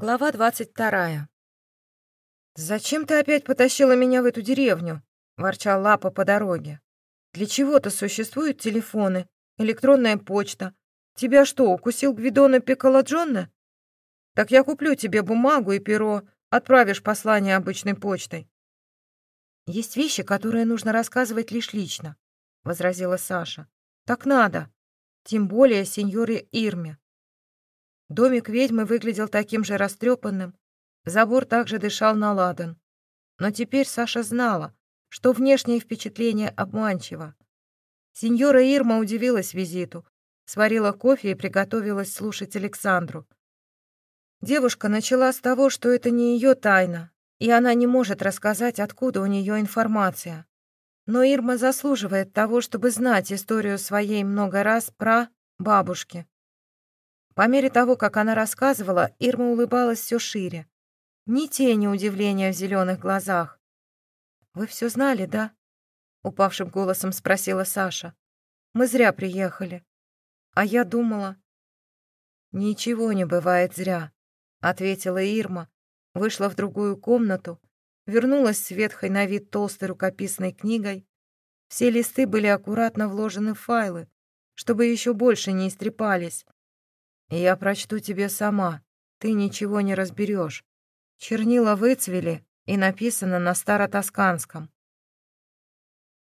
Глава двадцать вторая. «Зачем ты опять потащила меня в эту деревню?» — ворчал Лапа по дороге. «Для чего-то существуют телефоны, электронная почта. Тебя что, укусил Гвидона Пиколаджонна? Так я куплю тебе бумагу и перо, отправишь послание обычной почтой». «Есть вещи, которые нужно рассказывать лишь лично», — возразила Саша. «Так надо, тем более сеньоре Ирме». Домик ведьмы выглядел таким же растрепанным, забор также дышал на ладан. Но теперь Саша знала, что внешнее впечатление обманчиво. Сеньора Ирма удивилась визиту, сварила кофе и приготовилась слушать Александру. Девушка начала с того, что это не ее тайна, и она не может рассказать, откуда у нее информация. Но Ирма заслуживает того, чтобы знать историю своей много раз про бабушки. По мере того, как она рассказывала, Ирма улыбалась все шире. Ни тени удивления в зеленых глазах. «Вы все знали, да?» — упавшим голосом спросила Саша. «Мы зря приехали. А я думала...» «Ничего не бывает зря», — ответила Ирма, вышла в другую комнату, вернулась с ветхой на вид толстой рукописной книгой. Все листы были аккуратно вложены в файлы, чтобы еще больше не истрепались. Я прочту тебе сама. Ты ничего не разберешь. Чернила выцвели и написано на старотосканском.